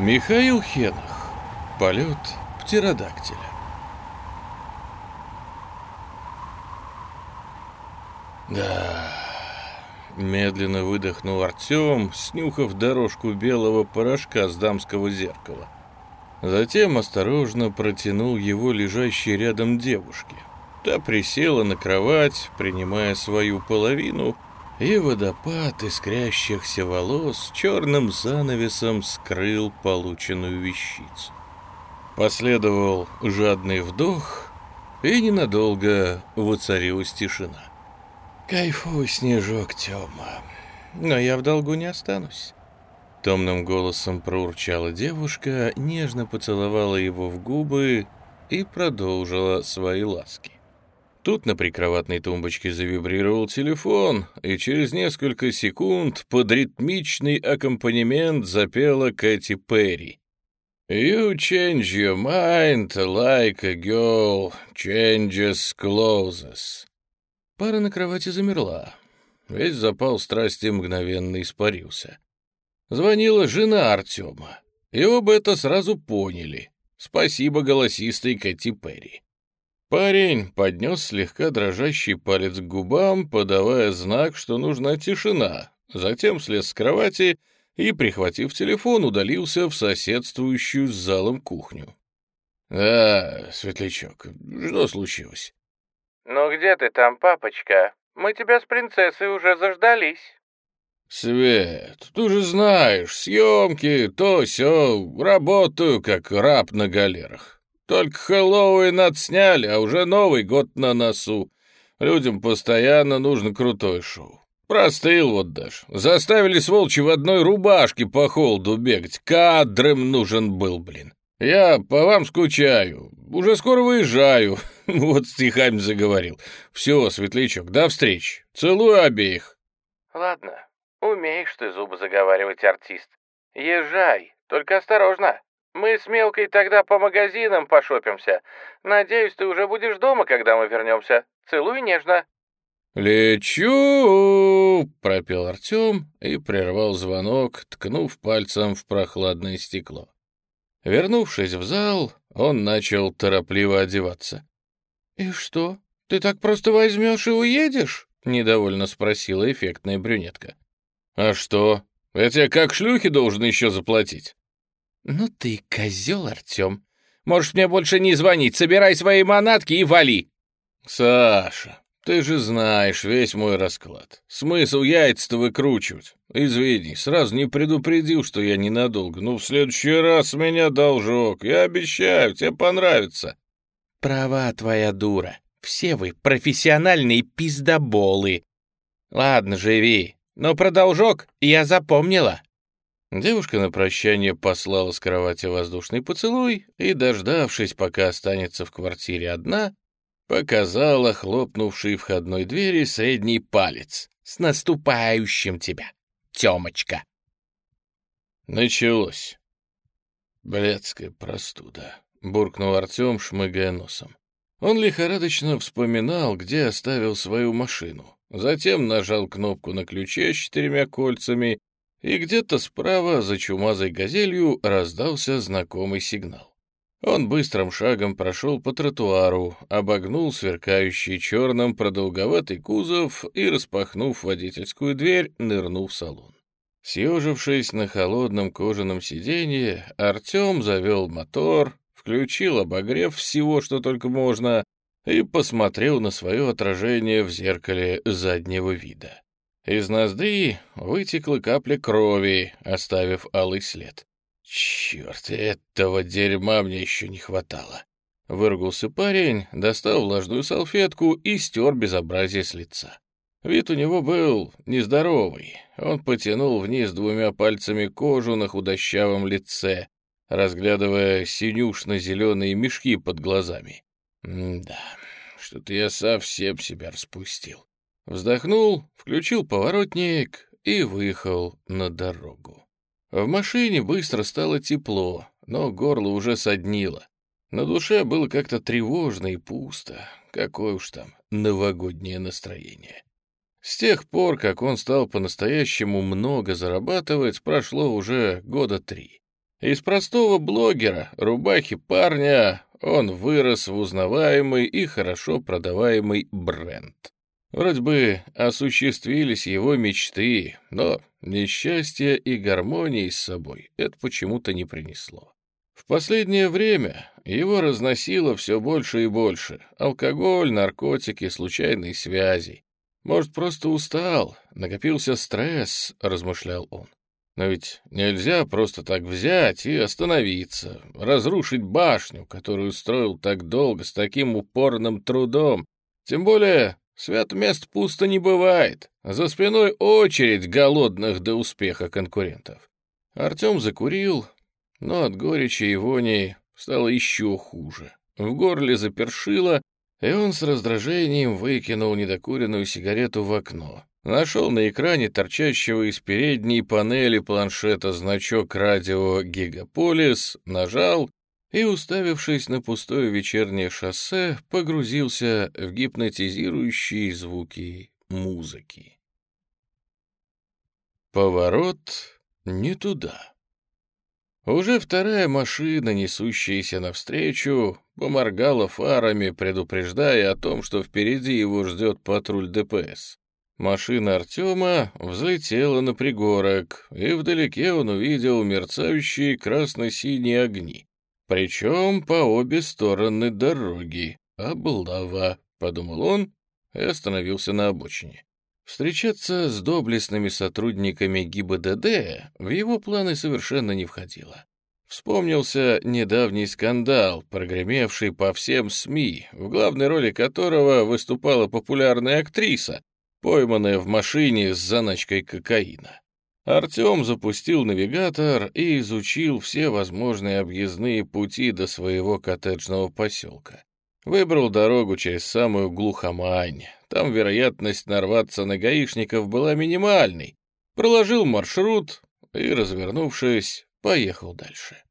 Михаил Хенах. Полет птеродактиля. Да, медленно выдохнул Артем, снюхав дорожку белого порошка с дамского зеркала. Затем осторожно протянул его лежащей рядом девушке. Та присела на кровать, принимая свою половину — и водопад искрящихся волос черным занавесом скрыл полученную вещицу. Последовал жадный вдох, и ненадолго воцарилась тишина. «Кайфуй, снежок, Тёма, но я в долгу не останусь». Томным голосом проурчала девушка, нежно поцеловала его в губы и продолжила свои ласки. Тут на прикроватной тумбочке завибрировал телефон, и через несколько секунд под ритмичный аккомпанемент запела Кэти Перри. «You change your mind like a girl changes clothes». Пара на кровати замерла. Весь запал страсти мгновенно испарился. Звонила жена Артема, и оба это сразу поняли. Спасибо голосистой Кэти Перри. Парень поднес слегка дрожащий палец к губам, подавая знак, что нужна тишина, затем слез с кровати и, прихватив телефон, удалился в соседствующую с залом кухню. «Да, Светлячок, что случилось?» «Ну где ты там, папочка? Мы тебя с принцессой уже заждались». «Свет, ты же знаешь, съемки, то-сё, работаю как раб на галерах. Только Хэллоуин отсняли, а уже Новый год на носу. Людям постоянно нужно крутое шоу. Простыл вот даже. Заставили сволочи в одной рубашке по холоду бегать. Кадрым нужен был, блин. Я по вам скучаю. Уже скоро выезжаю. Вот стихами заговорил. Все, Светлячок, до встречи. Целую обеих. Ладно, умеешь ты зубы заговаривать, артист. Езжай, только осторожно. Мы с Мелкой тогда по магазинам пошопимся. Надеюсь, ты уже будешь дома, когда мы вернемся. Целую нежно». «Лечу!» — пропел Артем и прервал звонок, ткнув пальцем в прохладное стекло. Вернувшись в зал, он начал торопливо одеваться. «И что, ты так просто возьмешь и уедешь?» — недовольно спросила эффектная брюнетка. «А что? Я тебе как шлюхи должен еще заплатить?» «Ну ты козел, Артем! Можешь мне больше не звонить, собирай свои манатки и вали!» «Саша, ты же знаешь весь мой расклад. Смысл яйца-то выкручивать? Извини, сразу не предупредил, что я ненадолго. Ну, в следующий раз меня должок. Я обещаю, тебе понравится». «Права твоя дура. Все вы профессиональные пиздоболы. Ладно, живи. Но продолжок я запомнила». Девушка на прощание послала с кровати воздушный поцелуй и, дождавшись, пока останется в квартире одна, показала хлопнувшей входной двери средний палец. «С наступающим тебя, Тёмочка!» Началось. «Блядская простуда», — буркнул Артём, шмыгая носом. Он лихорадочно вспоминал, где оставил свою машину. Затем нажал кнопку на ключе с четырьмя кольцами и где-то справа за чумазой газелью раздался знакомый сигнал. Он быстрым шагом прошел по тротуару, обогнул сверкающий черным продолговатый кузов и, распахнув водительскую дверь, нырнул в салон. Съежившись на холодном кожаном сиденье, Артем завел мотор, включил обогрев всего, что только можно, и посмотрел на свое отражение в зеркале заднего вида. Из ноздри вытекла капля крови, оставив алый след. «Черт, этого дерьма мне еще не хватало!» Выругался парень, достал влажную салфетку и стер безобразие с лица. Вид у него был нездоровый. Он потянул вниз двумя пальцами кожу на худощавом лице, разглядывая синюшно-зеленые мешки под глазами. «Да, что-то я совсем себя распустил. Вздохнул, включил поворотник и выехал на дорогу. В машине быстро стало тепло, но горло уже соднило. На душе было как-то тревожно и пусто. Какое уж там новогоднее настроение. С тех пор, как он стал по-настоящему много зарабатывать, прошло уже года три. Из простого блогера, рубахи парня, он вырос в узнаваемый и хорошо продаваемый бренд. Вроде бы осуществились его мечты, но несчастья и гармонии с собой это почему-то не принесло. В последнее время его разносило все больше и больше. Алкоголь, наркотики, случайные связи. Может, просто устал, накопился стресс, размышлял он. Но ведь нельзя просто так взять и остановиться, разрушить башню, которую строил так долго, с таким упорным трудом. Тем более Свят мест пусто не бывает. А за спиной очередь голодных до успеха конкурентов. Артем закурил, но от горечи и вони стало еще хуже. В горле запершило, и он с раздражением выкинул недокуренную сигарету в окно. Нашел на экране торчащего из передней панели планшета значок радио «Гигаполис», нажал и, уставившись на пустое вечернее шоссе, погрузился в гипнотизирующие звуки музыки. Поворот не туда. Уже вторая машина, несущаяся навстречу, поморгала фарами, предупреждая о том, что впереди его ждет патруль ДПС. Машина Артема взлетела на пригорок, и вдалеке он увидел мерцающие красно-синие огни. Причем по обе стороны дороги. Облава, подумал он и остановился на обочине. Встречаться с доблестными сотрудниками ГИБДД в его планы совершенно не входило. Вспомнился недавний скандал, прогремевший по всем СМИ, в главной роли которого выступала популярная актриса, пойманная в машине с заначкой кокаина. Артем запустил навигатор и изучил все возможные объездные пути до своего коттеджного поселка. Выбрал дорогу через самую глухомань. Там вероятность нарваться на гаишников была минимальной. Проложил маршрут и, развернувшись, поехал дальше.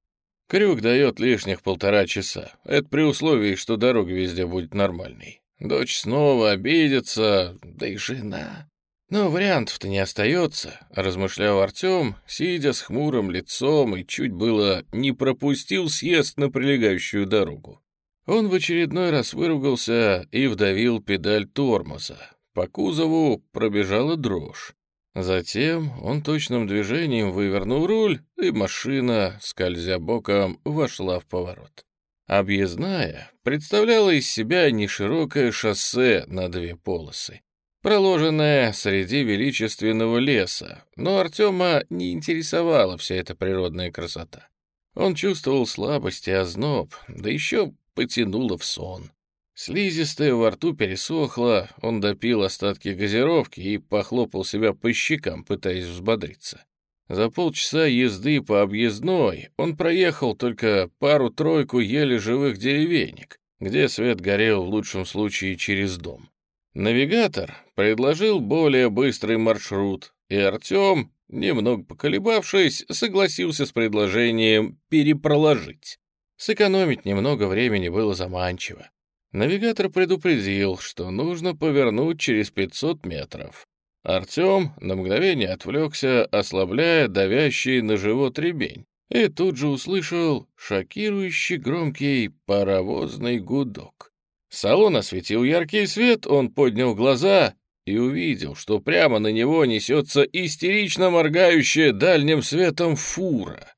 Крюк дает лишних полтора часа. Это при условии, что дорога везде будет нормальной. Дочь снова обидится, да и жена. Но вариантов-то не остается, размышлял Артем, сидя с хмурым лицом и чуть было не пропустил съезд на прилегающую дорогу. Он в очередной раз выругался и вдавил педаль тормоза. По кузову пробежала дрожь. Затем он точным движением вывернул руль, и машина, скользя боком, вошла в поворот. Объездная представляла из себя неширокое шоссе на две полосы проложенная среди величественного леса, но Артема не интересовала вся эта природная красота. Он чувствовал слабость и озноб, да еще потянуло в сон. Слизистая во рту пересохла, он допил остатки газировки и похлопал себя по щекам, пытаясь взбодриться. За полчаса езды по объездной он проехал только пару-тройку еле живых деревенек, где свет горел в лучшем случае через дом. Навигатор предложил более быстрый маршрут, и Артем, немного поколебавшись, согласился с предложением перепроложить. Сэкономить немного времени было заманчиво. Навигатор предупредил, что нужно повернуть через 500 метров. Артем на мгновение отвлекся, ослабляя давящий на живот ремень, и тут же услышал шокирующий громкий паровозный гудок. Салон осветил яркий свет, он поднял глаза и увидел, что прямо на него несется истерично моргающая дальним светом фура.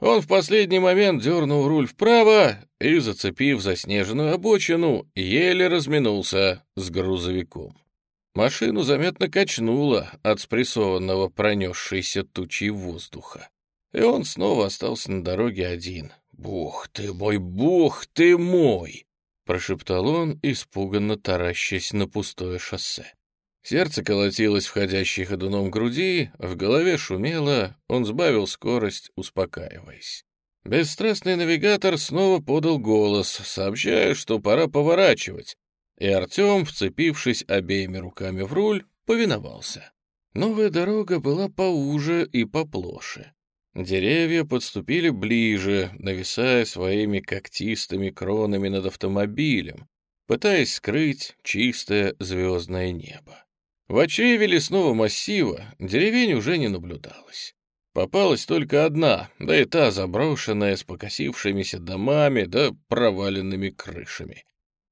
Он в последний момент дернул руль вправо и, зацепив заснеженную обочину, еле разминулся с грузовиком. Машину заметно качнуло от спрессованного пронесшейся тучи воздуха. И он снова остался на дороге один. «Бог ты мой, бог ты мой!» — прошептал он, испуганно таращась на пустое шоссе. Сердце колотилось входящей ходуном груди, в голове шумело, он сбавил скорость, успокаиваясь. Бесстрастный навигатор снова подал голос, сообщая, что пора поворачивать, и Артем, вцепившись обеими руками в руль, повиновался. Новая дорога была поуже и поплоше. Деревья подступили ближе, нависая своими когтистыми кронами над автомобилем, пытаясь скрыть чистое звездное небо. В очреве лесного массива деревень уже не наблюдалось. Попалась только одна, да и та заброшенная с покосившимися домами да проваленными крышами.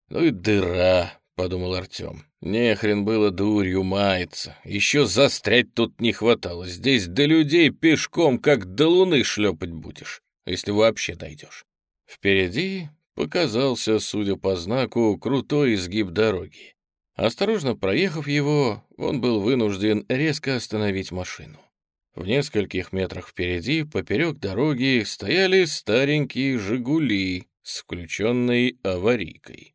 Ну и дыра подумал Артем. Нехрен было дурью мается. Еще застрять тут не хватало. Здесь до людей пешком, как до луны шлепать будешь, если вообще дойдешь. Впереди показался, судя по знаку, крутой изгиб дороги. Осторожно проехав его, он был вынужден резко остановить машину. В нескольких метрах впереди, поперек дороги, стояли старенькие «Жигули» с включенной аварийкой.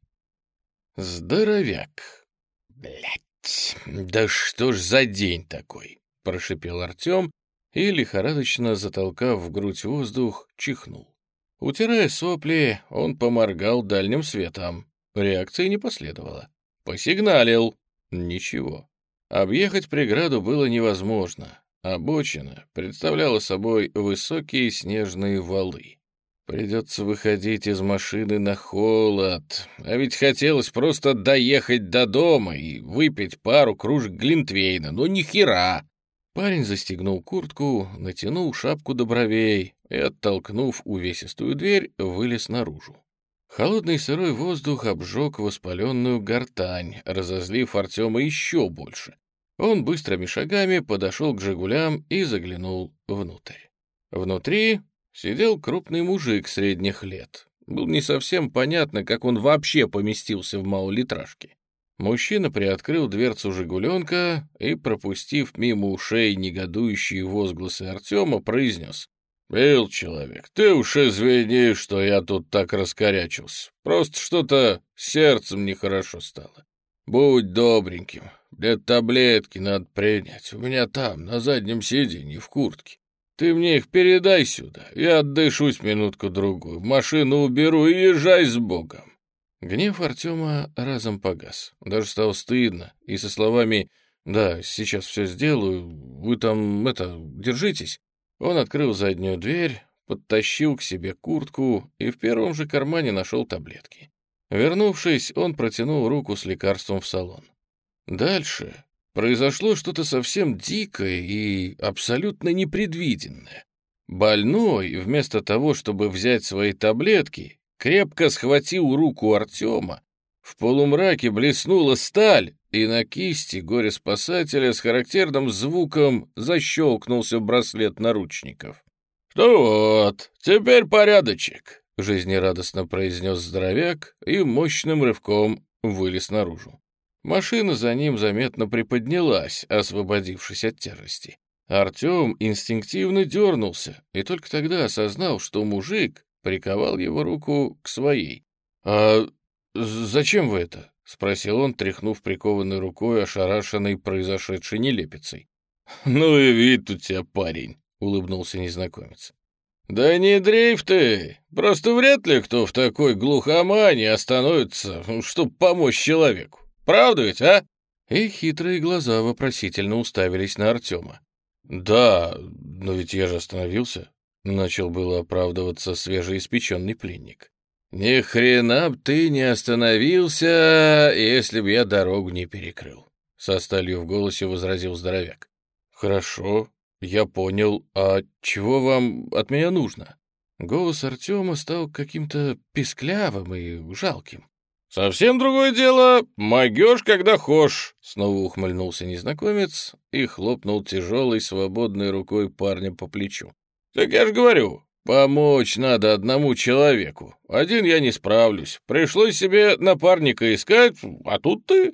«Здоровяк! Блять! Да что ж за день такой!» — прошипел Артем и, лихорадочно затолкав в грудь воздух, чихнул. Утирая сопли, он поморгал дальним светом. Реакции не последовало. Посигналил. Ничего. Объехать преграду было невозможно. Обочина представляла собой высокие снежные валы. Придется выходить из машины на холод. А ведь хотелось просто доехать до дома и выпить пару кружек глинтвейна, но ни хера. Парень застегнул куртку, натянул шапку до бровей и, оттолкнув увесистую дверь, вылез наружу. Холодный сырой воздух обжег воспаленную гортань, разозлив Артема еще больше. Он быстрыми шагами подошел к «Жигулям» и заглянул внутрь. Внутри сидел крупный мужик средних лет. Было не совсем понятно, как он вообще поместился в малолитражке. Мужчина приоткрыл дверцу «Жигуленка» и, пропустив мимо ушей негодующие возгласы Артема, произнес. «Бил человек, ты уж извини, что я тут так раскорячился. Просто что-то сердцем нехорошо стало. Будь добреньким, мне таблетки надо принять. У меня там, на заднем сиденье, в куртке. Ты мне их передай сюда, я отдышусь минутку-другую, машину уберу и езжай с Богом». Гнев Артема разом погас. Даже стало стыдно, и со словами «Да, сейчас все сделаю, вы там, это, держитесь», он открыл заднюю дверь, подтащил к себе куртку и в первом же кармане нашел таблетки. Вернувшись, он протянул руку с лекарством в салон. Дальше Произошло что-то совсем дикое и абсолютно непредвиденное. Больной, вместо того, чтобы взять свои таблетки, крепко схватил руку Артема. В полумраке блеснула сталь, и на кисти горе-спасателя с характерным звуком защелкнулся браслет наручников. «Ну вот, теперь порядочек», — жизнерадостно произнес здоровяк и мощным рывком вылез наружу. Машина за ним заметно приподнялась, освободившись от тяжести. Артем инстинктивно дернулся и только тогда осознал, что мужик приковал его руку к своей. «А зачем вы это?» — спросил он, тряхнув прикованной рукой, ошарашенной произошедшей нелепицей. «Ну и вид у тебя, парень!» — улыбнулся незнакомец. «Да не дрейф ты! Просто вряд ли кто в такой глухомане остановится, чтобы помочь человеку. Правда ведь, а?» И хитрые глаза вопросительно уставились на Артема. «Да, но ведь я же остановился», — начал было оправдываться свежеиспеченный пленник. «Ни хрена б ты не остановился, если б я дорогу не перекрыл», — со сталью в голосе возразил здоровяк. «Хорошо, я понял. А чего вам от меня нужно?» Голос Артема стал каким-то писклявым и жалким. «Совсем другое дело, могешь, когда хошь», — снова ухмыльнулся незнакомец и хлопнул тяжелой свободной рукой парня по плечу. «Так я ж говорю, помочь надо одному человеку. Один я не справлюсь. Пришлось себе напарника искать, а тут ты».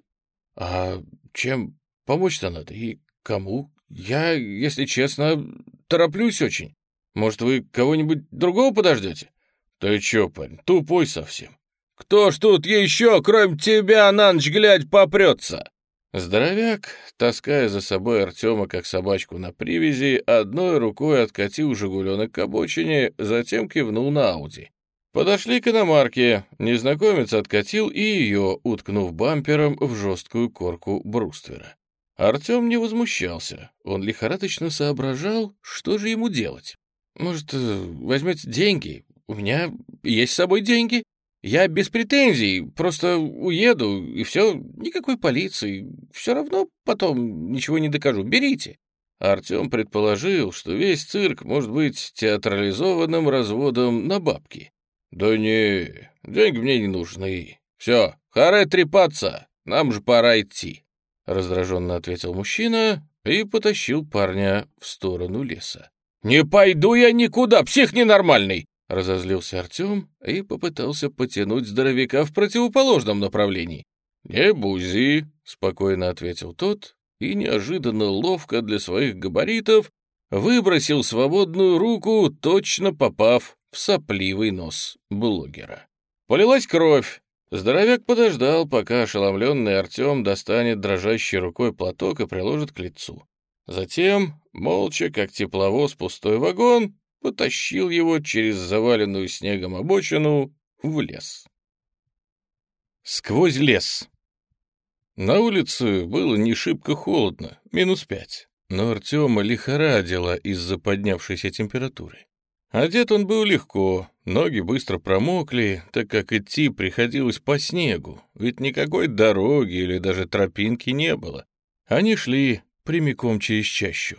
«А чем помочь-то надо и кому? Я, если честно, тороплюсь очень. Может, вы кого-нибудь другого подождете?» «Ты чё, парень, тупой совсем. Кто ж тут еще, кроме тебя, на ночь глядь, попрется?» Здоровяк, таская за собой Артема как собачку на привязи, одной рукой откатил «Жигуленок» к обочине, затем кивнул на Ауди. Подошли к иномарке, незнакомец откатил и ее, уткнув бампером в жесткую корку бруствера. Артем не возмущался, он лихорадочно соображал, что же ему делать. «Может, э, возьмете деньги? У меня есть с собой деньги?» Я без претензий, просто уеду, и все, никакой полиции, все равно потом ничего не докажу, берите». Артем предположил, что весь цирк может быть театрализованным разводом на бабки. «Да не, деньги мне не нужны. Все, харе трепаться, нам же пора идти», — раздраженно ответил мужчина и потащил парня в сторону леса. «Не пойду я никуда, псих ненормальный! Разозлился Артем и попытался потянуть здоровяка в противоположном направлении. «Не бузи», — спокойно ответил тот и неожиданно ловко для своих габаритов выбросил свободную руку, точно попав в сопливый нос блогера. Полилась кровь. Здоровяк подождал, пока ошеломленный Артем достанет дрожащей рукой платок и приложит к лицу. Затем, молча, как тепловоз пустой вагон, потащил его через заваленную снегом обочину в лес. Сквозь лес. На улице было не шибко холодно, минус пять, но Артема лихорадило из-за поднявшейся температуры. Одет он был легко, ноги быстро промокли, так как идти приходилось по снегу, ведь никакой дороги или даже тропинки не было. Они шли прямиком через чащу.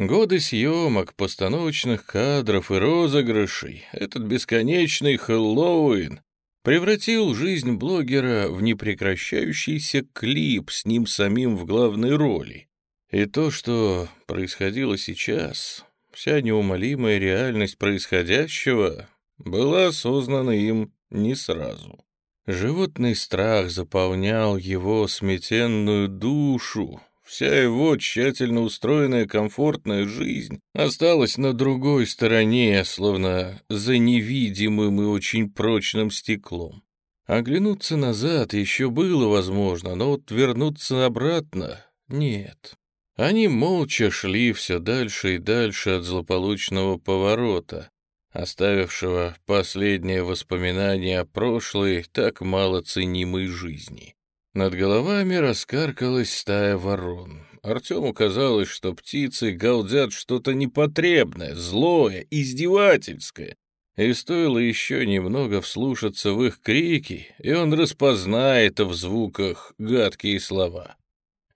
Годы съемок, постановочных кадров и розыгрышей, этот бесконечный Хэллоуин превратил жизнь блогера в непрекращающийся клип с ним самим в главной роли. И то, что происходило сейчас, вся неумолимая реальность происходящего, была осознана им не сразу. Животный страх заполнял его сметенную душу, Вся его тщательно устроенная комфортная жизнь осталась на другой стороне, словно за невидимым и очень прочным стеклом. Оглянуться назад еще было возможно, но вот вернуться обратно — нет. Они молча шли все дальше и дальше от злополучного поворота, оставившего последнее воспоминание о прошлой, так мало ценимой жизни. Над головами раскаркалась стая ворон. Артему казалось, что птицы галдят что-то непотребное, злое, издевательское. И стоило еще немного вслушаться в их крики, и он распознает в звуках гадкие слова.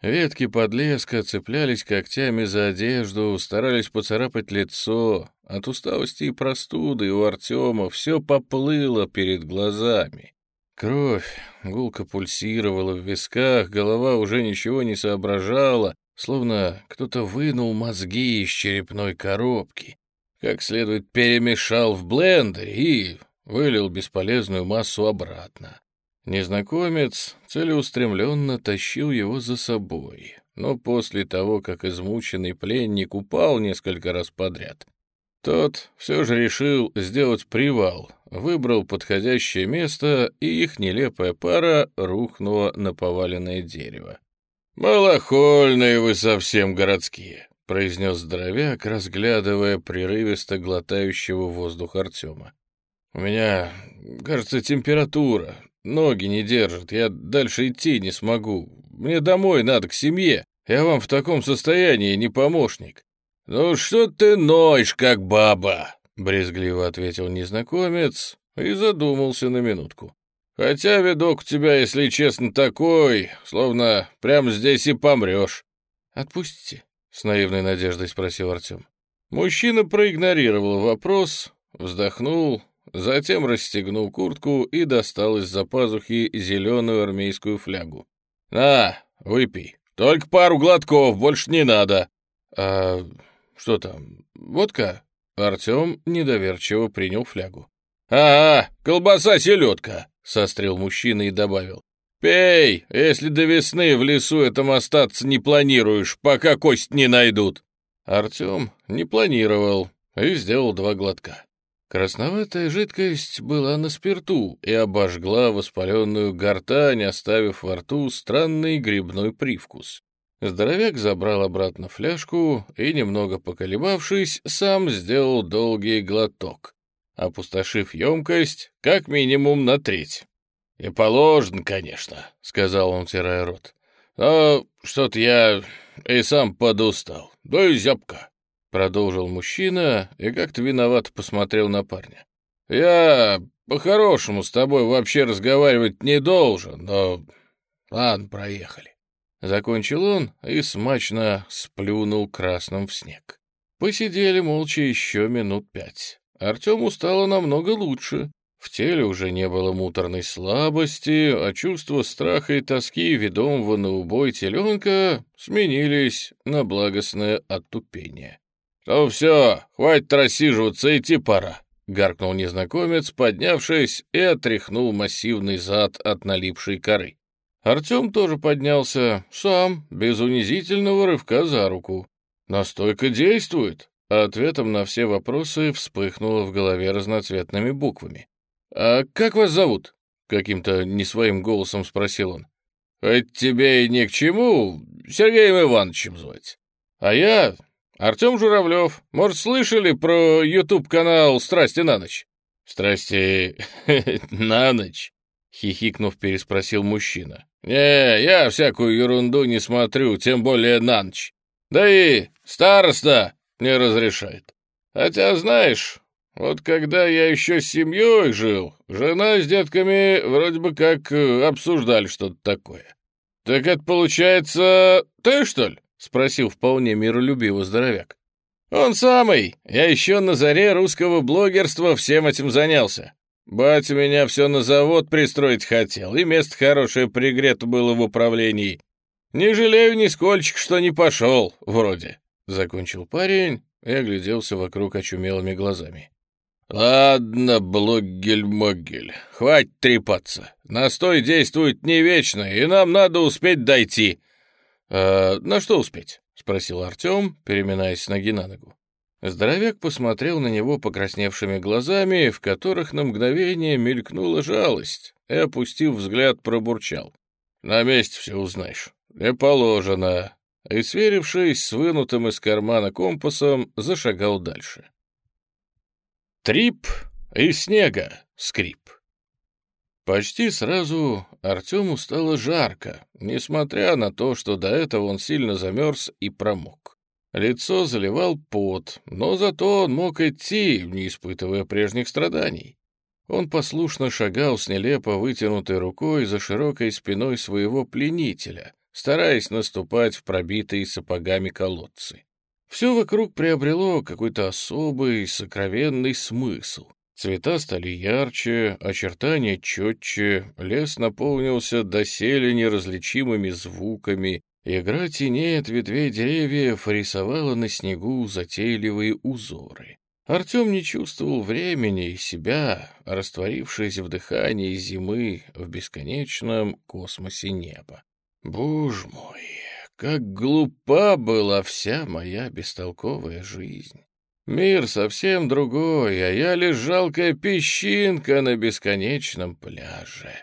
Ветки под подлеска цеплялись когтями за одежду, старались поцарапать лицо. От усталости и простуды у Артема все поплыло перед глазами. Кровь гулко пульсировала в висках, голова уже ничего не соображала, словно кто-то вынул мозги из черепной коробки, как следует перемешал в блендере и вылил бесполезную массу обратно. Незнакомец целеустремленно тащил его за собой, но после того, как измученный пленник упал несколько раз подряд, тот все же решил сделать привал, выбрал подходящее место, и их нелепая пара рухнула на поваленное дерево. «Малохольные вы совсем городские», — произнес здоровяк, разглядывая прерывисто глотающего воздух Артема. «У меня, кажется, температура, ноги не держат, я дальше идти не смогу. Мне домой надо, к семье, я вам в таком состоянии не помощник». «Ну что ты ноешь, как баба?» — брезгливо ответил незнакомец и задумался на минутку. «Хотя видок у тебя, если честно, такой, словно прямо здесь и помрешь». «Отпустите?» — с наивной надеждой спросил Артем. Мужчина проигнорировал вопрос, вздохнул, затем расстегнул куртку и достал из-за пазухи зеленую армейскую флягу. «На, выпей. Только пару глотков, больше не надо». «А «Что там, водка?» Артем недоверчиво принял флягу. «А, -а колбаса-селедка!» — сострил мужчина и добавил. «Пей, если до весны в лесу этом остаться не планируешь, пока кость не найдут!» Артем не планировал и сделал два глотка. Красноватая жидкость была на спирту и обожгла воспаленную гортань, оставив во рту странный грибной привкус. Здоровяк забрал обратно фляжку и, немного поколебавшись, сам сделал долгий глоток, опустошив емкость как минимум на треть. «И положен, конечно», — сказал он, тирая рот. «Но что-то я и сам подустал, да и зябко», — продолжил мужчина и как-то виноват посмотрел на парня. «Я по-хорошему с тобой вообще разговаривать не должен, но... Ладно, проехали». Закончил он и смачно сплюнул красным в снег. Посидели молча еще минут пять. Артему стало намного лучше. В теле уже не было муторной слабости, а чувство страха и тоски ведомого на убой теленка сменились на благостное отупение. «Ну все, хватит рассиживаться, идти пора», — гаркнул незнакомец, поднявшись и отряхнул массивный зад от налипшей коры. Артем тоже поднялся, сам, без унизительного рывка за руку. «Настойка действует!» а Ответом на все вопросы вспыхнуло в голове разноцветными буквами. «А как вас зовут?» — каким-то не своим голосом спросил он. «Это тебе и ни к чему Сергеем Ивановичем звать. А я Артем Журавлев. Может, слышали про YouTube-канал «Страсти на ночь»?» «Страсти на ночь?» — хихикнув, переспросил мужчина. «Не, я всякую ерунду не смотрю, тем более на ночь. Да и староста не разрешает. Хотя, знаешь, вот когда я еще с семьей жил, жена с детками вроде бы как э, обсуждали что-то такое. Так это, получается, ты, что ли?» — спросил вполне миролюбиво здоровяк. «Он самый. Я еще на заре русского блогерства всем этим занялся. Батя меня все на завод пристроить хотел, и место хорошее пригрето было в управлении. Не жалею нисколько, что не пошел, вроде». Закончил парень и огляделся вокруг очумелыми глазами. «Ладно, Блогель-Могель, хватит трепаться. Настой действует не вечно, и нам надо успеть дойти». «Э, «На что успеть?» — спросил Артем, переминаясь с ноги на ногу. Здоровяк посмотрел на него покрасневшими глазами, в которых на мгновение мелькнула жалость, и, опустив взгляд, пробурчал. «На месте все узнаешь. Не положено». И, сверившись с вынутым из кармана компасом, зашагал дальше. Трип и снега скрип. Почти сразу Артему стало жарко, несмотря на то, что до этого он сильно замерз и промок. Лицо заливал пот, но зато он мог идти, не испытывая прежних страданий. Он послушно шагал с нелепо вытянутой рукой за широкой спиной своего пленителя, стараясь наступать в пробитые сапогами колодцы. Все вокруг приобрело какой-то особый, сокровенный смысл. Цвета стали ярче, очертания четче, лес наполнился доселе неразличимыми звуками, Игра теней от ветвей деревьев рисовала на снегу затейливые узоры. Артем не чувствовал времени и себя, растворившись в дыхании зимы в бесконечном космосе неба. «Боже мой, как глупа была вся моя бестолковая жизнь!» Мир совсем другой, а я лишь жалкая песчинка на бесконечном пляже.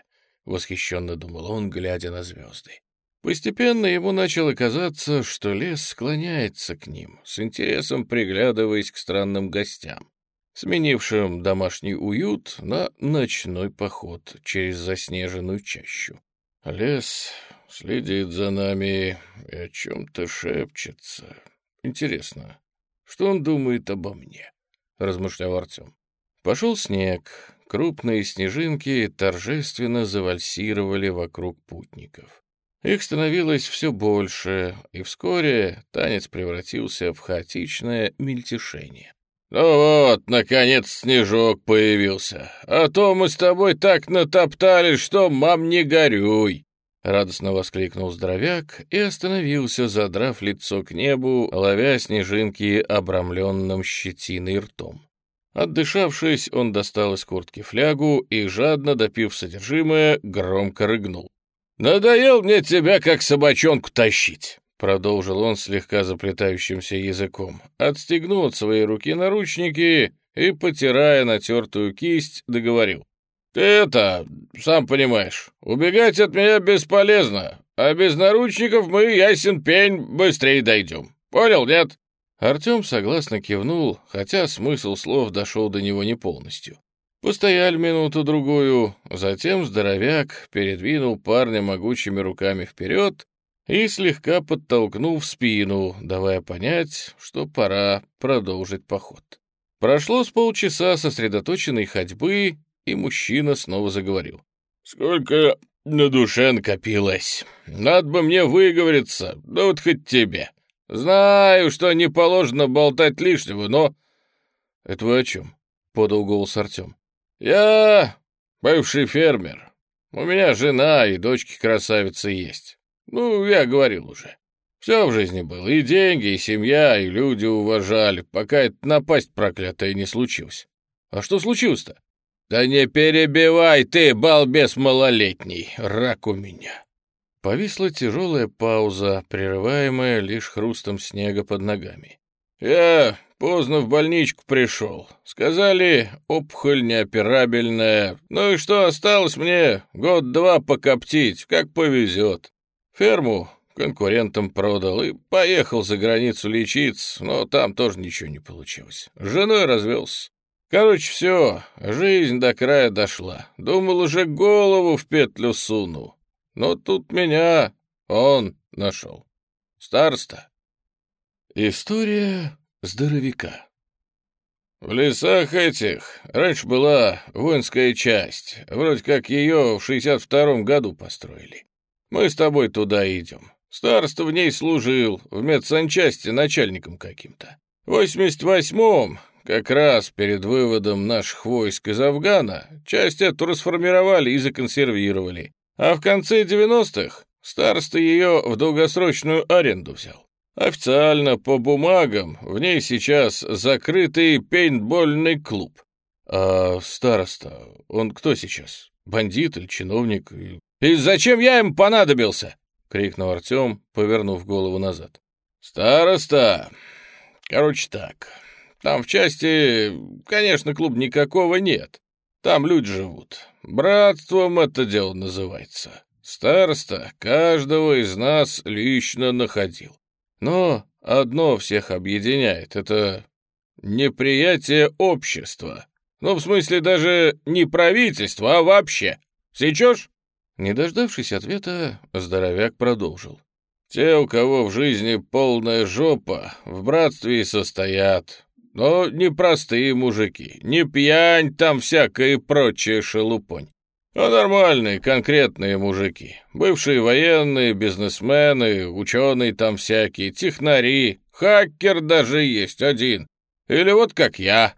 Восхищенно думал он, глядя на звезды. Постепенно ему начало казаться, что лес склоняется к ним, с интересом приглядываясь к странным гостям, сменившим домашний уют на ночной поход через заснеженную чащу. Лес следит за нами и о чем-то шепчется. Интересно, что он думает обо мне? — размышлял Артем. Пошел снег. Крупные снежинки торжественно завальсировали вокруг путников. Их становилось все больше, и вскоре танец превратился в хаотичное мельтешение. «Ну вот, наконец снежок появился, а то мы с тобой так натоптали, что, мам, не горюй!» Радостно воскликнул здоровяк и остановился, задрав лицо к небу, ловя снежинки обрамленным щетиной ртом. Отдышавшись, он достал из куртки флягу и, жадно допив содержимое, громко рыгнул. «Надоел мне тебя, как собачонку, тащить!» Продолжил он слегка заплетающимся языком. Отстегнул от своей руки наручники и, потирая натертую кисть, договорил. «Ты это, сам понимаешь, убегать от меня бесполезно, а без наручников мы, ясен пень, быстрее дойдем. Понял, нет?» Артем согласно кивнул, хотя смысл слов дошел до него не полностью. Постояли минуту-другую, затем здоровяк передвинул парня могучими руками вперед и слегка подтолкнул в спину, давая понять, что пора продолжить поход. Прошло с полчаса сосредоточенной ходьбы, и мужчина снова заговорил. «Сколько на душе накопилось. Надо бы мне выговориться, да вот хоть тебе. Знаю, что не положено болтать лишнего, но...» «Это вы о чем?» — подал голос Артем. Я бывший фермер. У меня жена и дочки-красавицы есть. Ну, я говорил уже. Все в жизни было. И деньги, и семья, и люди уважали, пока эта напасть проклятая не случилась. А что случилось-то? Да не перебивай ты, балбес малолетний, рак у меня. Повисла тяжелая пауза, прерываемая лишь хрустом снега под ногами. «Я поздно в больничку пришел. Сказали, опухоль неоперабельная. Ну и что, осталось мне год-два покоптить, как повезет. Ферму конкурентам продал и поехал за границу лечиться, но там тоже ничего не получилось. С женой развелся. Короче, все, жизнь до края дошла. Думал, уже голову в петлю суну. Но тут меня он нашел. староста. История здоровяка. В лесах этих раньше была воинская часть, вроде как ее в 62-м году построили. Мы с тобой туда идем. Старство в ней служил, в медсанчасти начальником каким-то. В 88-м, как раз перед выводом наших войск из Афгана, часть эту расформировали и законсервировали. А в конце 90-х старство ее в долгосрочную аренду взял. Официально по бумагам в ней сейчас закрытый пейнтбольный клуб. А староста, он кто сейчас? Бандит или чиновник? И зачем я им понадобился? крикнул Артем, повернув голову назад. Староста. Короче так. Там в части, конечно, клуб никакого нет. Там люди живут. Братством это дело называется. Староста каждого из нас лично находил. Но одно всех объединяет — это неприятие общества. Ну, в смысле, даже не правительства, а вообще. Сечешь?» Не дождавшись ответа, здоровяк продолжил. «Те, у кого в жизни полная жопа, в братстве и состоят. Но не простые мужики, не пьянь там всякая и прочая шелупонь. А нормальные, конкретные мужики. Бывшие военные, бизнесмены, ученые там всякие, технари, хакер даже есть один. Или вот как я.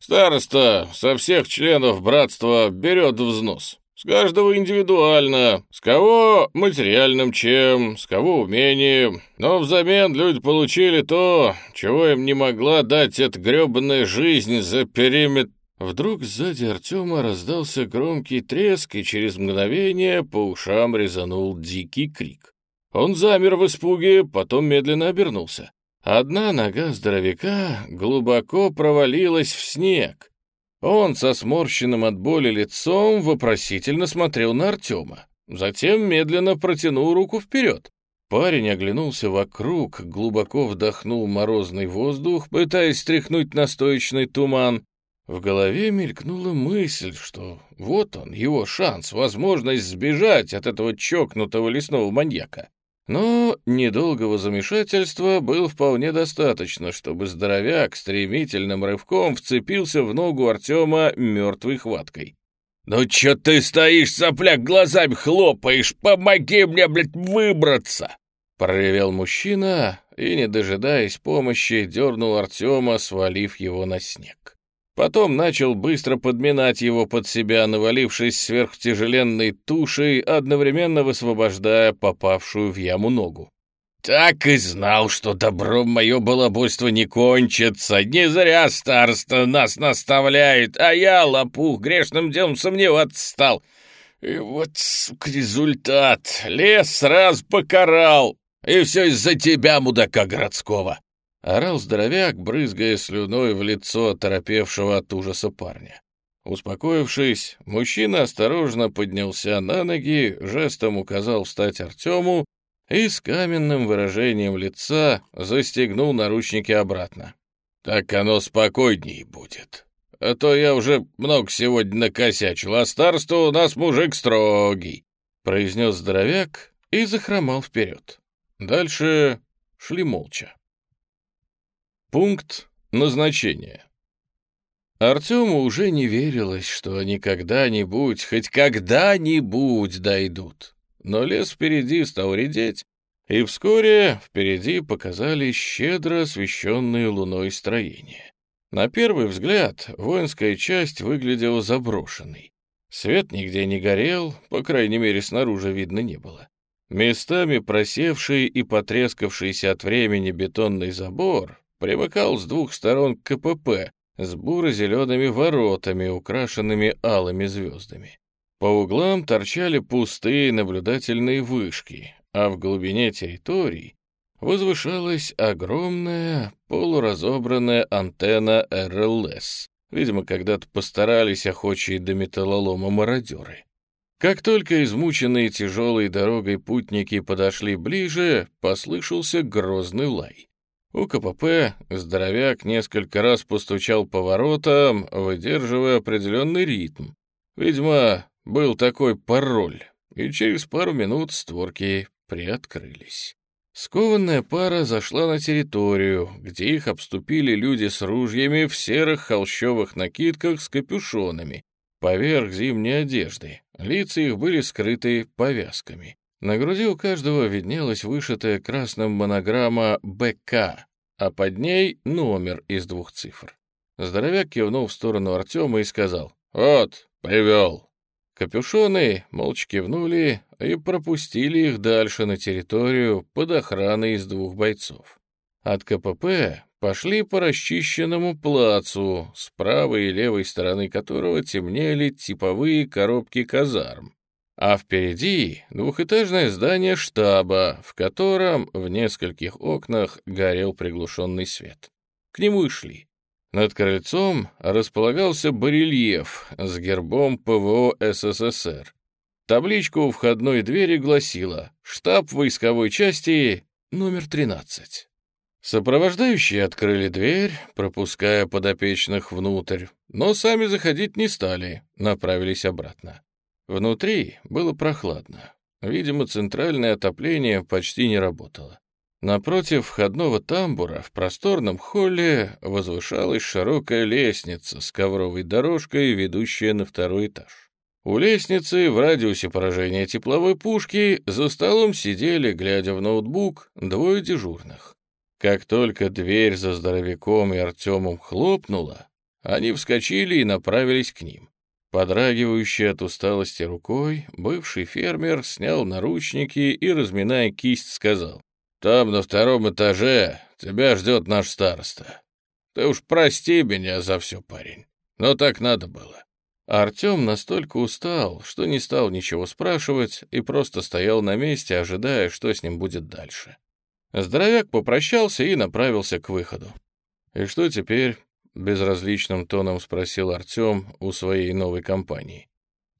Староста со всех членов братства берет взнос. С каждого индивидуально, с кого материальным чем, с кого умением. Но взамен люди получили то, чего им не могла дать эта грёбаная жизнь за периметр Вдруг сзади Артема раздался громкий треск, и через мгновение по ушам резанул дикий крик. Он замер в испуге, потом медленно обернулся. Одна нога здоровяка глубоко провалилась в снег. Он со сморщенным от боли лицом вопросительно смотрел на Артема. Затем медленно протянул руку вперед. Парень оглянулся вокруг, глубоко вдохнул морозный воздух, пытаясь стряхнуть настоечный туман, в голове мелькнула мысль, что вот он, его шанс, возможность сбежать от этого чокнутого лесного маньяка. Но недолгого замешательства было вполне достаточно, чтобы здоровяк стремительным рывком вцепился в ногу Артема мертвой хваткой. «Ну чё ты стоишь, сопляк, глазами хлопаешь? Помоги мне, блядь, выбраться!» Проревел мужчина и, не дожидаясь помощи, дернул Артема, свалив его на снег. Потом начал быстро подминать его под себя, навалившись сверхтяжеленной тушей, одновременно высвобождая попавшую в яму ногу. «Так и знал, что добром мое балабольство не кончится. Не зря старство нас наставляет, а я, лопух, грешным делом сомневаться стал. И вот, сука, результат. Лес раз покарал. И все из-за тебя, мудака городского. Орал здоровяк, брызгая слюной в лицо торопевшего от ужаса парня. Успокоившись, мужчина осторожно поднялся на ноги, жестом указал встать Артему и с каменным выражением лица застегнул наручники обратно. «Так оно спокойней будет. А то я уже много сегодня накосячил, а старство у нас мужик строгий», — произнес здоровяк и захромал вперед. Дальше шли молча. Пункт назначения. Артему уже не верилось, что они когда-нибудь, хоть когда-нибудь дойдут. Но лес впереди стал редеть, и вскоре впереди показались щедро освещенные луной строения. На первый взгляд воинская часть выглядела заброшенной. Свет нигде не горел, по крайней мере, снаружи видно не было. Местами просевший и потрескавшийся от времени бетонный забор Примыкал с двух сторон к КПП с буро-зелеными воротами, украшенными алыми звездами. По углам торчали пустые наблюдательные вышки, а в глубине территории возвышалась огромная полуразобранная антенна РЛС. Видимо, когда-то постарались охочие до металлолома мародеры. Как только измученные тяжелой дорогой путники подошли ближе, послышался грозный лай. У КПП здоровяк несколько раз постучал по воротам, выдерживая определенный ритм. Видимо, был такой пароль, и через пару минут створки приоткрылись. Скованная пара зашла на территорию, где их обступили люди с ружьями в серых холщовых накидках с капюшонами, поверх зимней одежды. Лица их были скрыты повязками. На груди у каждого виднелась вышитая красным монограмма «БК», а под ней номер из двух цифр. Здоровяк кивнул в сторону Артема и сказал «Вот, привел». Капюшоны молча кивнули и пропустили их дальше на территорию под охраной из двух бойцов. От КПП пошли по расчищенному плацу, с правой и левой стороны которого темнели типовые коробки казарм, а впереди двухэтажное здание штаба, в котором в нескольких окнах горел приглушенный свет. К нему и шли. Над крыльцом располагался барельеф с гербом ПВО СССР. Табличка у входной двери гласила «Штаб войсковой части номер 13». Сопровождающие открыли дверь, пропуская подопечных внутрь, но сами заходить не стали, направились обратно. Внутри было прохладно. Видимо, центральное отопление почти не работало. Напротив входного тамбура в просторном холле возвышалась широкая лестница с ковровой дорожкой, ведущая на второй этаж. У лестницы в радиусе поражения тепловой пушки за столом сидели, глядя в ноутбук, двое дежурных. Как только дверь за здоровяком и Артемом хлопнула, они вскочили и направились к ним. Подрагивающей от усталости рукой, бывший фермер снял наручники и, разминая кисть, сказал, «Там, на втором этаже, тебя ждет наш староста. Ты уж прости меня за все, парень, но так надо было». А Артем настолько устал, что не стал ничего спрашивать и просто стоял на месте, ожидая, что с ним будет дальше. Здоровяк попрощался и направился к выходу. «И что теперь?» безразличным тоном спросил Артем у своей новой компании.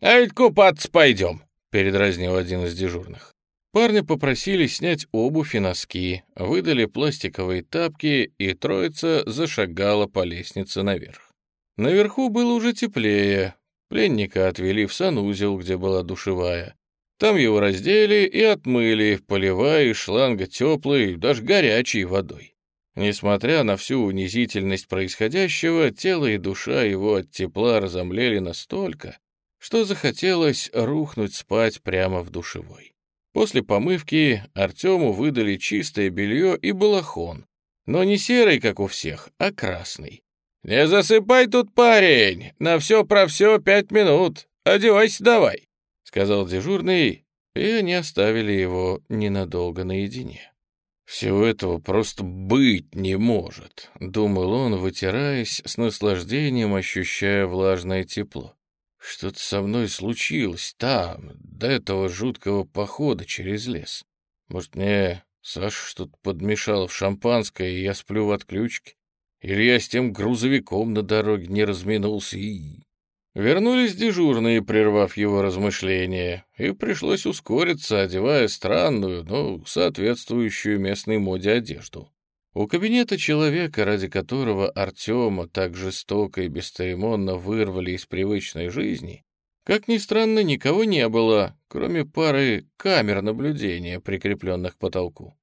«А ведь купаться пойдем», — передразнил один из дежурных. Парни попросили снять обувь и носки, выдали пластиковые тапки, и троица зашагала по лестнице наверх. Наверху было уже теплее. Пленника отвели в санузел, где была душевая. Там его раздели и отмыли, поливая из шланга теплой, даже горячей водой. Несмотря на всю унизительность происходящего, тело и душа его от тепла разомлели настолько, что захотелось рухнуть спать прямо в душевой. После помывки Артему выдали чистое белье и балахон, но не серый, как у всех, а красный. «Не засыпай тут, парень! На все про все пять минут! Одевайся давай!» — сказал дежурный, и они оставили его ненадолго наедине. «Всего этого просто быть не может», — думал он, вытираясь, с наслаждением ощущая влажное тепло. «Что-то со мной случилось там, до этого жуткого похода через лес. Может, мне Саша что-то подмешала в шампанское, и я сплю в отключке? Или я с тем грузовиком на дороге не разминулся и... Вернулись дежурные, прервав его размышления, и пришлось ускориться, одевая странную, но соответствующую местной моде одежду. У кабинета человека, ради которого Артема так жестоко и бесцеремонно вырвали из привычной жизни, как ни странно, никого не было, кроме пары камер наблюдения, прикрепленных к потолку.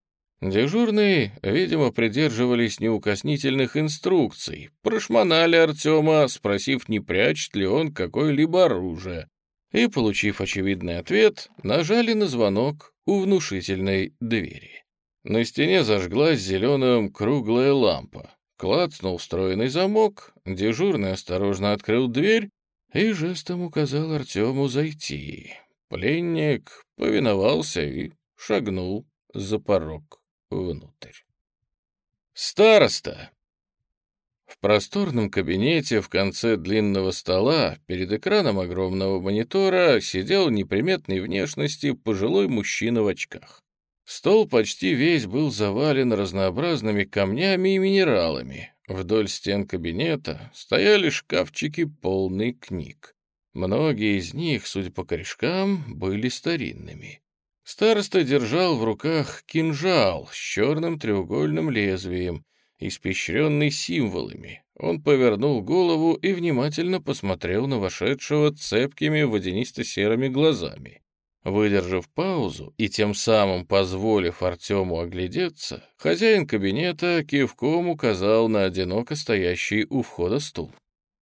Дежурные, видимо, придерживались неукоснительных инструкций, прошмонали Артема, спросив, не прячет ли он какое-либо оружие, и, получив очевидный ответ, нажали на звонок у внушительной двери. На стене зажглась зеленым круглая лампа. Клацнул встроенный замок, дежурный осторожно открыл дверь и жестом указал Артему зайти. Пленник повиновался и шагнул за порог внутрь. «Староста!» В просторном кабинете в конце длинного стола перед экраном огромного монитора сидел неприметной внешности пожилой мужчина в очках. Стол почти весь был завален разнообразными камнями и минералами. Вдоль стен кабинета стояли шкафчики, полные книг. Многие из них, судя по корешкам, были старинными. Староста держал в руках кинжал с черным треугольным лезвием, испещренный символами. Он повернул голову и внимательно посмотрел на вошедшего цепкими водянисто-серыми глазами. Выдержав паузу и тем самым позволив Артему оглядеться, хозяин кабинета кивком указал на одиноко стоящий у входа стул.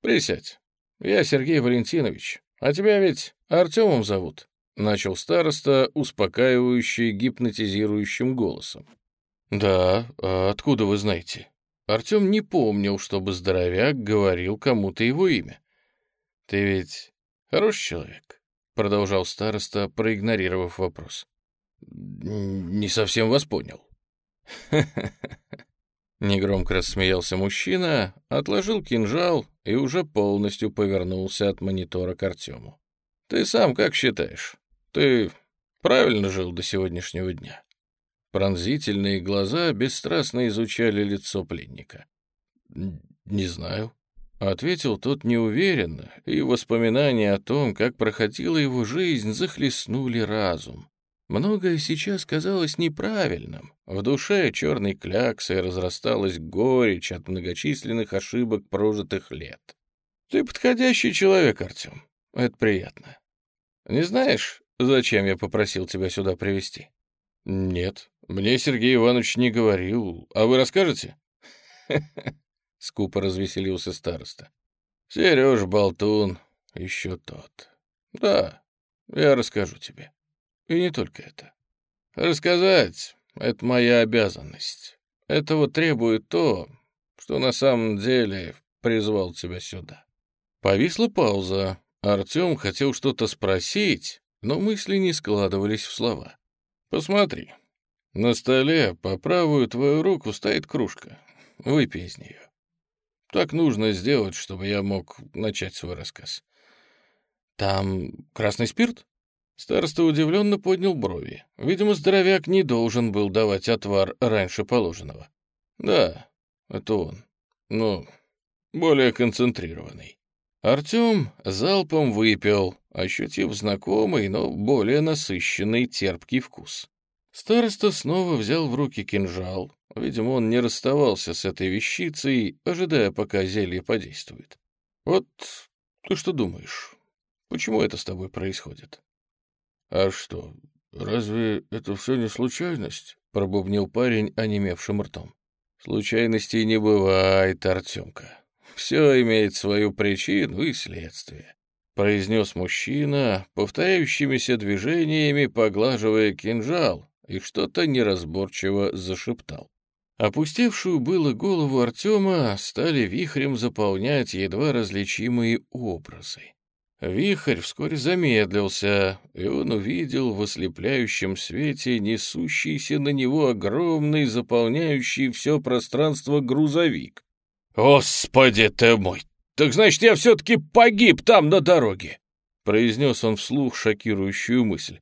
«Присядь. Я Сергей Валентинович. А тебя ведь Артемом зовут?» начал староста успокаивающий, гипнотизирующим голосом. «Да, а откуда вы знаете?» Артем не помнил, чтобы здоровяк говорил кому-то его имя. «Ты ведь хороший человек», — продолжал староста, проигнорировав вопрос. «Не совсем вас понял». Негромко рассмеялся мужчина, отложил кинжал и уже полностью повернулся от монитора к Артему. «Ты сам как считаешь?» Ты правильно жил до сегодняшнего дня?» Пронзительные глаза бесстрастно изучали лицо пленника. «Не знаю», — ответил тот неуверенно, и воспоминания о том, как проходила его жизнь, захлестнули разум. Многое сейчас казалось неправильным. В душе черной кляксой разрасталась горечь от многочисленных ошибок прожитых лет. «Ты подходящий человек, Артем. Это приятно. Не знаешь, Зачем я попросил тебя сюда привести? Нет, мне Сергей Иванович не говорил. А вы расскажете? Скупо развеселился староста. Сереж Болтун, еще тот. Да, я расскажу тебе. И не только это. Рассказать — это моя обязанность. Этого требует то, что на самом деле призвал тебя сюда. Повисла пауза. Артем хотел что-то спросить, но мысли не складывались в слова. «Посмотри, на столе по правую твою руку стоит кружка. Выпей из нее. Так нужно сделать, чтобы я мог начать свой рассказ». «Там красный спирт?» Староста удивленно поднял брови. Видимо, здоровяк не должен был давать отвар раньше положенного. «Да, это он. Ну, более концентрированный». Артем залпом выпил ощутив знакомый, но более насыщенный терпкий вкус. Староста снова взял в руки кинжал. Видимо, он не расставался с этой вещицей, ожидая, пока зелье подействует. «Вот ты что думаешь? Почему это с тобой происходит?» «А что, разве это все не случайность?» — пробубнил парень онемевшим ртом. «Случайностей не бывает, Артемка. Все имеет свою причину и следствие. — произнес мужчина, повторяющимися движениями поглаживая кинжал, и что-то неразборчиво зашептал. Опустевшую было голову Артема стали вихрем заполнять едва различимые образы. Вихрь вскоре замедлился, и он увидел в ослепляющем свете несущийся на него огромный, заполняющий все пространство грузовик. «Господи ты мой, так значит, я все-таки погиб там на дороге!» Произнес он вслух шокирующую мысль.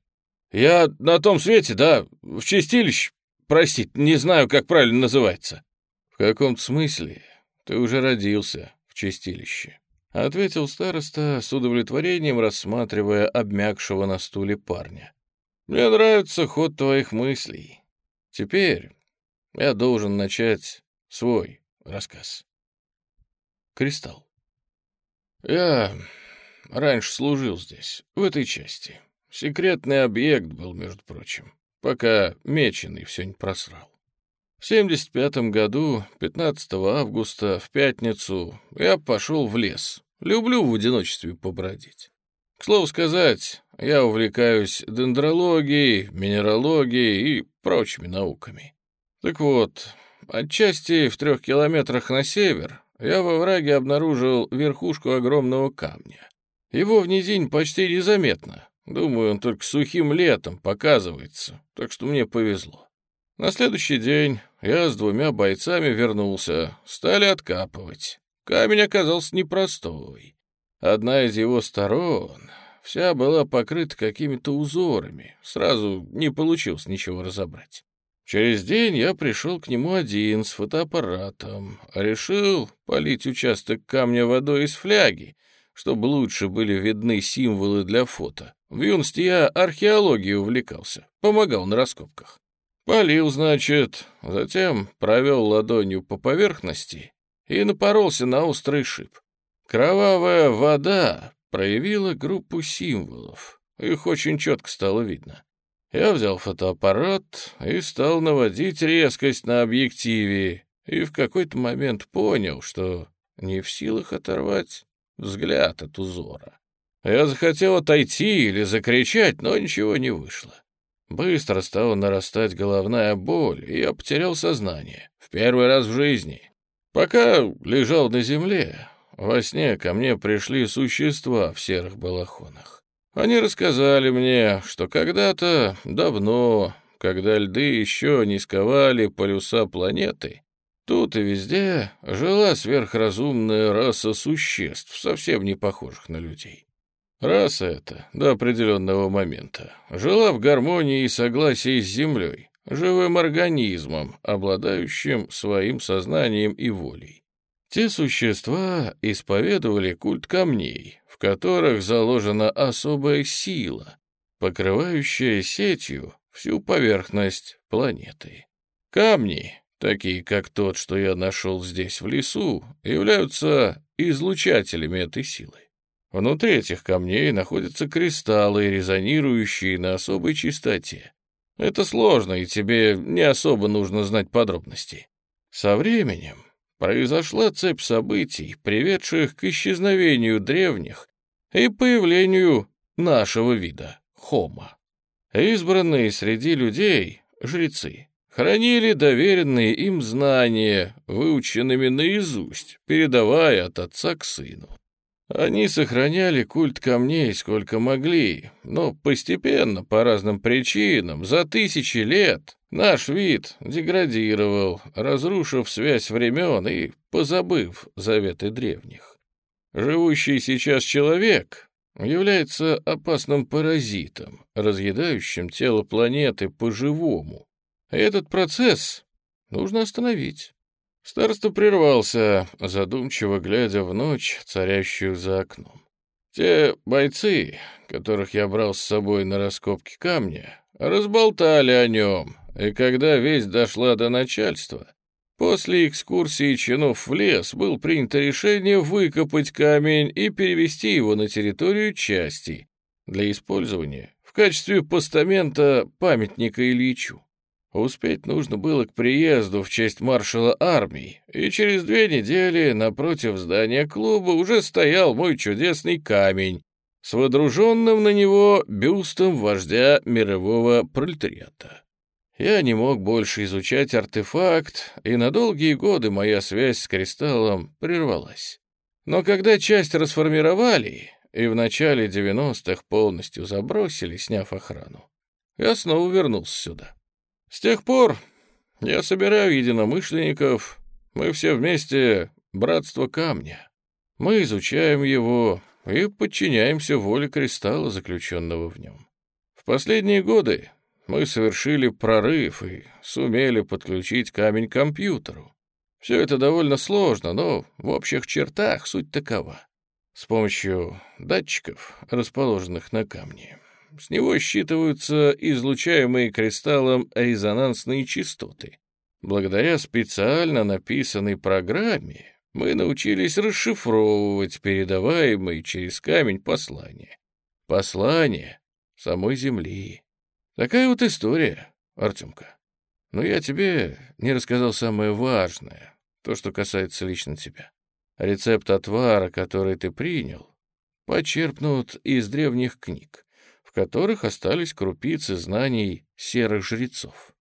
«Я на том свете, да, в чистилище, простите, не знаю, как правильно называется». «В каком-то смысле ты уже родился в чистилище», — ответил староста с удовлетворением, рассматривая обмякшего на стуле парня. «Мне нравится ход твоих мыслей. Теперь я должен начать свой рассказ». Кристалл. «Я раньше служил здесь, в этой части. Секретный объект был, между прочим, пока меченый все не просрал. В 75 году, 15 августа, в пятницу, я пошел в лес. Люблю в одиночестве побродить. К слову сказать, я увлекаюсь дендрологией, минералогией и прочими науками. Так вот, отчасти в трех километрах на север я во враге обнаружил верхушку огромного камня. Его в низине почти незаметно. Думаю, он только сухим летом показывается, так что мне повезло. На следующий день я с двумя бойцами вернулся, стали откапывать. Камень оказался непростой. Одна из его сторон вся была покрыта какими-то узорами, сразу не получилось ничего разобрать. Через день я пришел к нему один с фотоаппаратом. Решил полить участок камня водой из фляги, чтобы лучше были видны символы для фото. В юности я археологией увлекался, помогал на раскопках. Полил, значит, затем провел ладонью по поверхности и напоролся на острый шип. Кровавая вода проявила группу символов. Их очень четко стало видно. Я взял фотоаппарат и стал наводить резкость на объективе, и в какой-то момент понял, что не в силах оторвать взгляд от узора. Я захотел отойти или закричать, но ничего не вышло. Быстро стала нарастать головная боль, и я потерял сознание. В первый раз в жизни. Пока лежал на земле, во сне ко мне пришли существа в серых балахонах. Они рассказали мне, что когда-то, давно, когда льды еще не сковали полюса планеты, тут и везде жила сверхразумная раса существ, совсем не похожих на людей. Раса эта, до определенного момента, жила в гармонии и согласии с Землей, живым организмом, обладающим своим сознанием и волей. Те существа исповедовали культ камней, в которых заложена особая сила, покрывающая сетью всю поверхность планеты. Камни, такие как тот, что я нашел здесь в лесу, являются излучателями этой силы. Внутри этих камней находятся кристаллы, резонирующие на особой частоте. Это сложно, и тебе не особо нужно знать подробности. Со временем произошла цепь событий, приведших к исчезновению древних и появлению нашего вида — хома. Избранные среди людей — жрецы — хранили доверенные им знания, выученными наизусть, передавая от отца к сыну. Они сохраняли культ камней сколько могли, но постепенно, по разным причинам, за тысячи лет Наш вид деградировал, разрушив связь времен и позабыв заветы древних. Живущий сейчас человек является опасным паразитом, разъедающим тело планеты по-живому. Этот процесс нужно остановить. Старство прервался, задумчиво глядя в ночь, царящую за окном. Те бойцы, которых я брал с собой на раскопки камня, разболтали о нем, и когда весть дошла до начальства, после экскурсии чинов в лес был принято решение выкопать камень и перевести его на территорию части для использования в качестве постамента памятника Ильичу. Успеть нужно было к приезду в честь маршала армии, и через две недели напротив здания клуба уже стоял мой чудесный камень с водруженным на него бюстом вождя мирового пролетариата. Я не мог больше изучать артефакт, и на долгие годы моя связь с кристаллом прервалась. Но когда часть расформировали и в начале 90-х полностью забросили, сняв охрану, я снова вернулся сюда. С тех пор я собираю единомышленников, мы все вместе — братство камня. Мы изучаем его и подчиняемся воле кристалла, заключенного в нем. В последние годы мы совершили прорыв и сумели подключить камень к компьютеру. Все это довольно сложно, но в общих чертах суть такова. С помощью датчиков, расположенных на камне, с него считываются излучаемые кристаллом резонансные частоты. Благодаря специально написанной программе мы научились расшифровывать передаваемые через камень послания. послание самой Земли. Такая вот история, Артемка. Но я тебе не рассказал самое важное, то, что касается лично тебя. Рецепт отвара, который ты принял, почерпнут из древних книг, в которых остались крупицы знаний серых жрецов.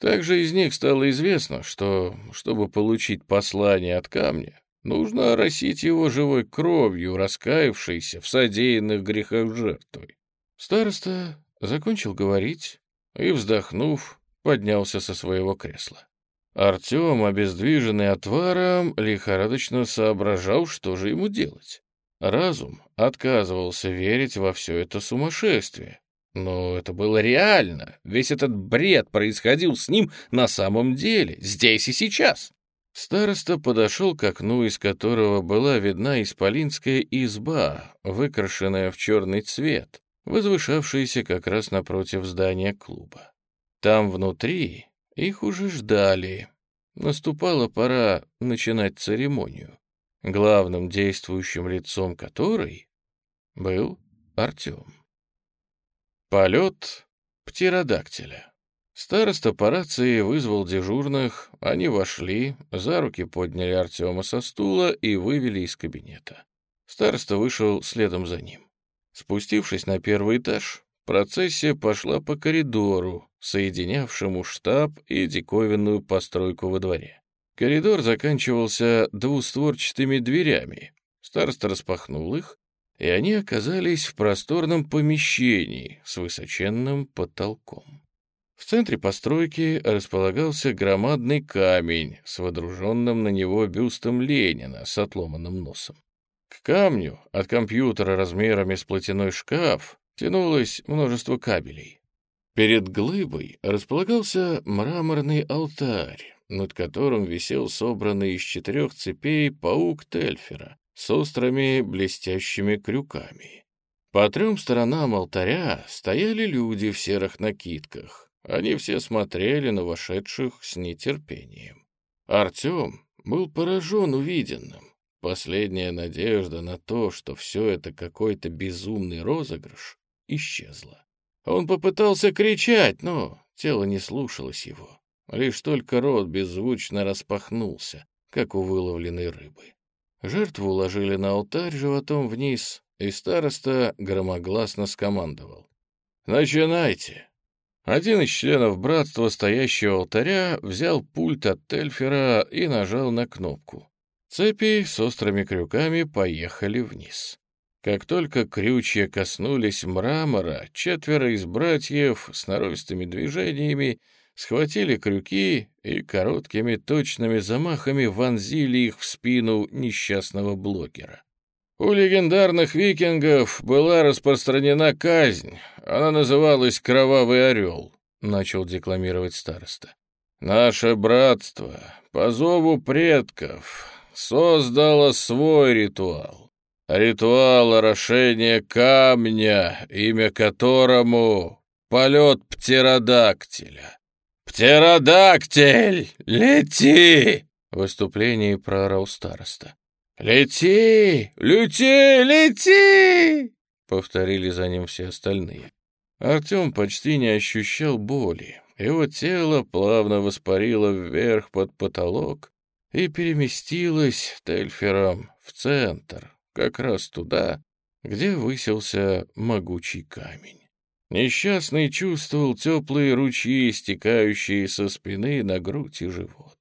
Также из них стало известно, что, чтобы получить послание от камня, нужно оросить его живой кровью, раскаявшейся в содеянных грехах жертвой. Староста Закончил говорить и, вздохнув, поднялся со своего кресла. Артем, обездвиженный отваром, лихорадочно соображал, что же ему делать. Разум отказывался верить во все это сумасшествие. Но это было реально. Весь этот бред происходил с ним на самом деле, здесь и сейчас. Староста подошел к окну, из которого была видна исполинская изба, выкрашенная в черный цвет, Возвышавшиеся как раз напротив здания клуба. Там внутри их уже ждали. Наступала пора начинать церемонию, главным действующим лицом которой был Артем. Полет птеродактиля. Староста по рации вызвал дежурных, они вошли, за руки подняли Артема со стула и вывели из кабинета. Староста вышел следом за ним. Спустившись на первый этаж, процессия пошла по коридору, соединявшему штаб и диковинную постройку во дворе. Коридор заканчивался двустворчатыми дверями. Староста распахнул их, и они оказались в просторном помещении с высоченным потолком. В центре постройки располагался громадный камень с водруженным на него бюстом Ленина с отломанным носом. К камню от компьютера размерами с платяной шкаф тянулось множество кабелей. Перед глыбой располагался мраморный алтарь, над которым висел собранный из четырех цепей паук Тельфера с острыми блестящими крюками. По трем сторонам алтаря стояли люди в серых накидках. Они все смотрели на вошедших с нетерпением. Артем был поражен увиденным. Последняя надежда на то, что все это какой-то безумный розыгрыш, исчезла. Он попытался кричать, но тело не слушалось его. Лишь только рот беззвучно распахнулся, как у выловленной рыбы. Жертву уложили на алтарь животом вниз, и староста громогласно скомандовал. «Начинайте!» Один из членов братства, стоящего алтаря, взял пульт от Тельфера и нажал на кнопку. Цепи с острыми крюками поехали вниз. Как только крючья коснулись мрамора, четверо из братьев с норовистыми движениями схватили крюки и короткими точными замахами вонзили их в спину несчастного блогера. У легендарных викингов была распространена казнь, она называлась «Кровавый орел», — начал декламировать староста. «Наше братство по зову предков создала свой ритуал. Ритуал орошения камня, имя которому — полет птеродактиля. «Птеродактиль, лети!» — в выступлении проорал староста. «Лети! Лети! Лети!» — повторили за ним все остальные. Артем почти не ощущал боли. Его тело плавно воспарило вверх под потолок, и переместилась Тельфером в центр, как раз туда, где высился могучий камень. Несчастный чувствовал теплые ручьи, стекающие со спины на грудь и живот.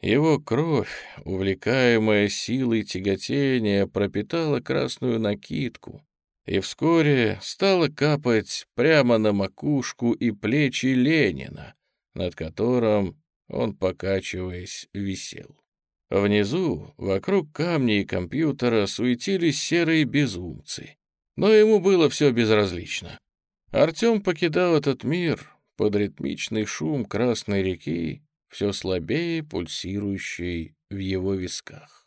Его кровь, увлекаемая силой тяготения, пропитала красную накидку и вскоре стала капать прямо на макушку и плечи Ленина, над которым он, покачиваясь, висел. Внизу, вокруг камней и компьютера, суетились серые безумцы. Но ему было все безразлично. Артем покидал этот мир под ритмичный шум Красной реки, все слабее пульсирующей в его висках.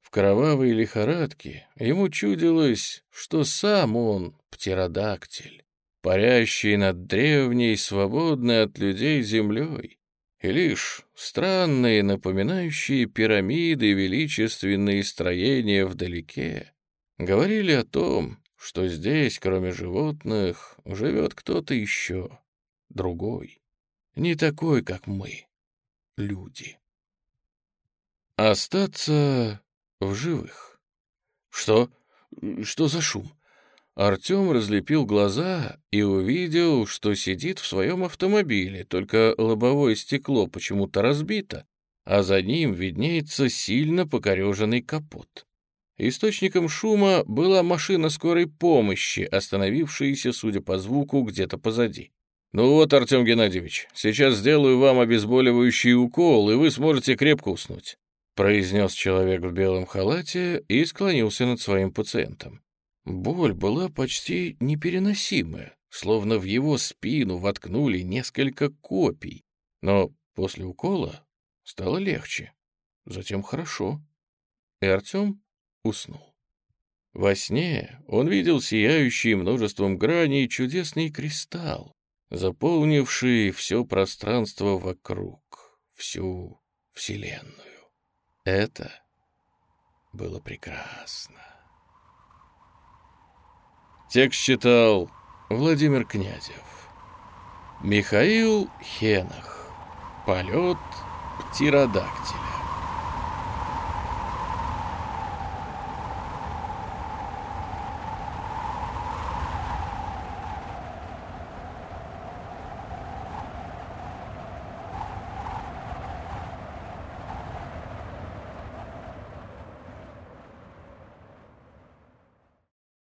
В кровавой лихорадке ему чудилось, что сам он птеродактиль, парящий над древней, свободной от людей землей, и лишь странные, напоминающие пирамиды величественные строения вдалеке, говорили о том, что здесь, кроме животных, живет кто-то еще, другой, не такой, как мы, люди. Остаться в живых. Что? Что за шум? Артем разлепил глаза и увидел, что сидит в своем автомобиле, только лобовое стекло почему-то разбито, а за ним виднеется сильно покореженный капот. Источником шума была машина скорой помощи, остановившаяся, судя по звуку, где-то позади. «Ну вот, Артем Геннадьевич, сейчас сделаю вам обезболивающий укол, и вы сможете крепко уснуть», произнес человек в белом халате и склонился над своим пациентом. Боль была почти непереносимая, словно в его спину воткнули несколько копий. Но после укола стало легче, затем хорошо. И Артем уснул. Во сне он видел сияющий множеством граней чудесный кристалл, заполнивший все пространство вокруг, всю Вселенную. Это было прекрасно. Текст читал Владимир Князев. Михаил Хенах. Полет птеродактиля.